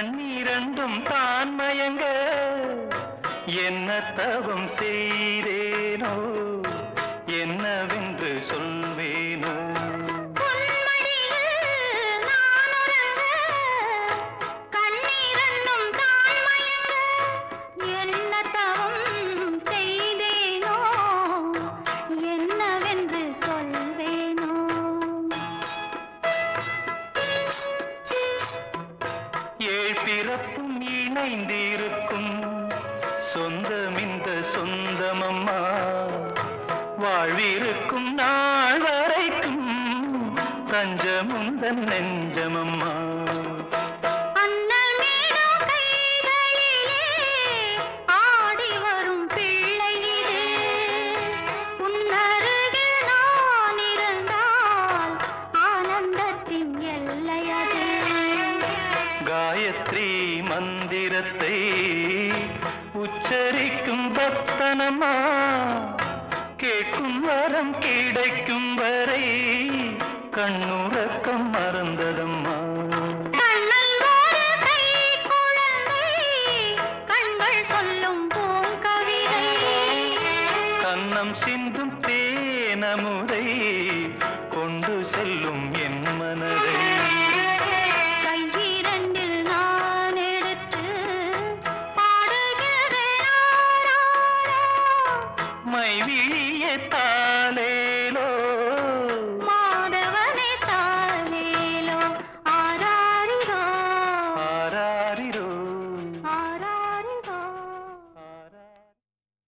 கண்ணீரண்டும் தான் மயங்க. என்ன தவம் செய்தே? பிறப்பும் இணைந்திருக்கும். சொந்தம் இந்த சொந்தமம்மா வாழ்விருக்கும் நாள் வரைக்கும் தஞ்சமுந்தன் நெஞ்சமம்மா. காயத்ரி மந்திரத்தை உச்சரிக்கும் பக்தனமா? கேட்கும் வரம் கிடைக்கும் வரை கண்ணுறக்கம் மறந்ததம்மா. கன்னம் சிந்தும் தேனமுறை ta